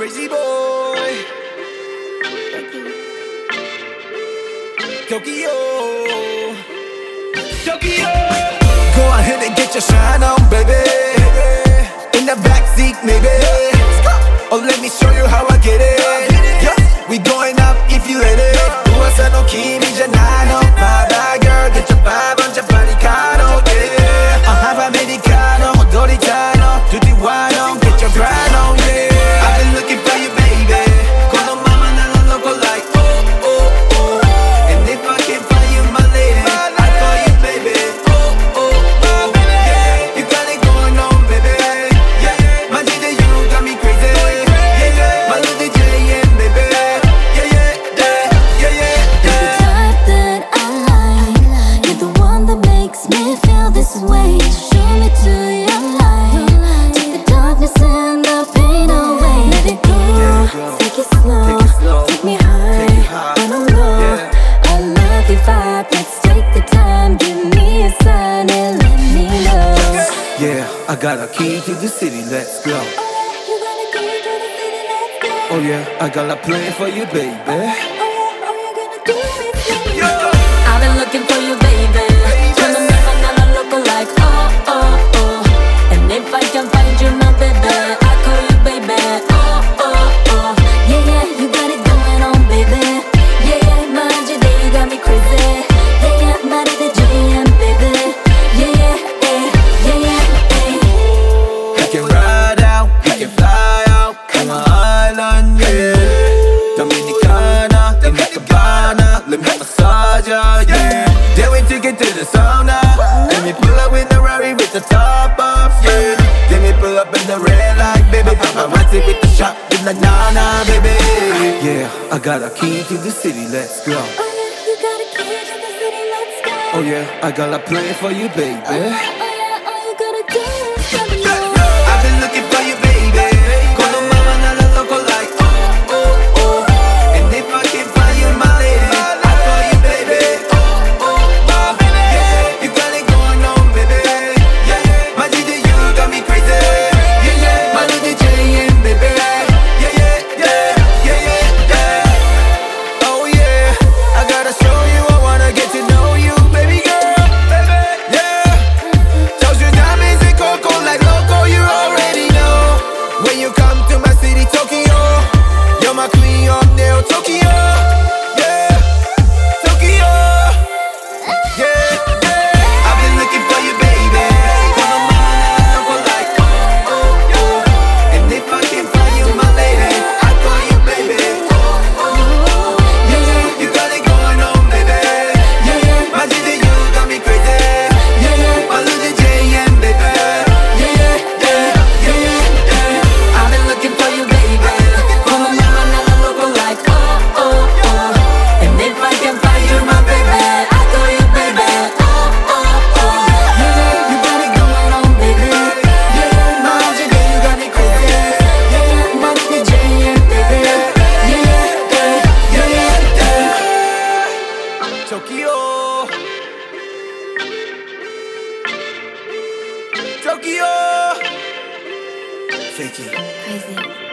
crazy boy. Tokyo, Tokyo. Go ahead and get your shine on, baby. In the backseat, maybe. Oh, let me show you how I get it. Yeah, we going up if you let it. 우와서 너 기미 잖아 너. Yeah, I got a key to the city, let's go. Oh yeah, I got a plan for you, baby. Oh yeah, oh, you gonna do it. with the top off, yeah. let me pull up in the red light, baby. Paparazzi with the shot, in the na na, baby. Yeah, I got a key to the city, let's go. Oh yeah, you got a key to the city, let's go. Oh yeah, I got a plan for you, baby. Oh, yeah, oh, all oh, you gotta do is Tokyo. Thank. Crazy.